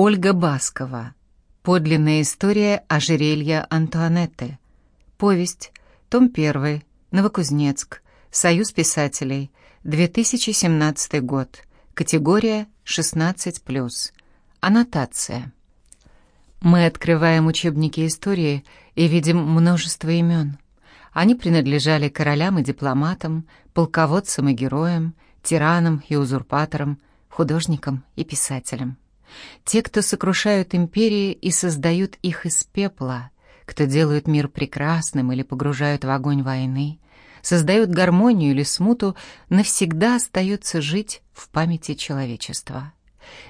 Ольга Баскова. Подлинная история ожерелья Антуанетты. Повесть. Том 1. Новокузнецк. Союз писателей. 2017 год. Категория 16+. Аннотация. Мы открываем учебники истории и видим множество имен. Они принадлежали королям и дипломатам, полководцам и героям, тиранам и узурпаторам, художникам и писателям. Те, кто сокрушают империи и создают их из пепла, кто делают мир прекрасным или погружают в огонь войны, создают гармонию или смуту, навсегда остается жить в памяти человечества.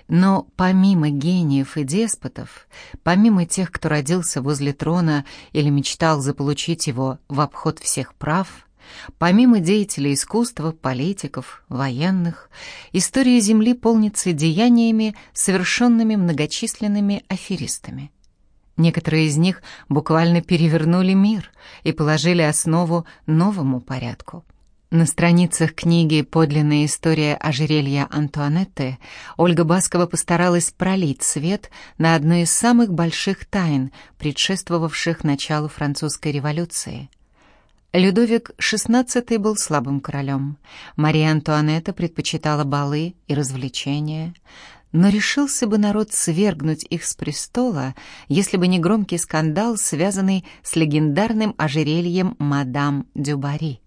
Но помимо гениев и деспотов, помимо тех, кто родился возле трона или мечтал заполучить его в обход всех прав, Помимо деятелей искусства, политиков, военных, история Земли полнится деяниями, совершенными многочисленными аферистами. Некоторые из них буквально перевернули мир и положили основу новому порядку. На страницах книги «Подлинная история ожерелья Антуанетты» Ольга Баскова постаралась пролить свет на одну из самых больших тайн, предшествовавших началу французской революции – Людовик XVI был слабым королем. Мария Антуанетта предпочитала балы и развлечения. Но решился бы народ свергнуть их с престола, если бы не громкий скандал, связанный с легендарным ожерельем мадам Дюбари,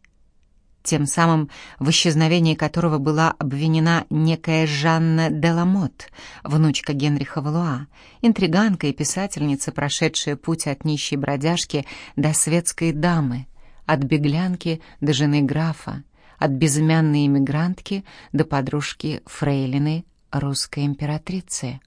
тем самым в исчезновении которого была обвинена некая Жанна Деламот, внучка Генриха Валуа, интриганка и писательница, прошедшая путь от нищей бродяжки до светской дамы — от беглянки до жены графа, от безымянной иммигрантки до подружки фрейлины русской императрицы.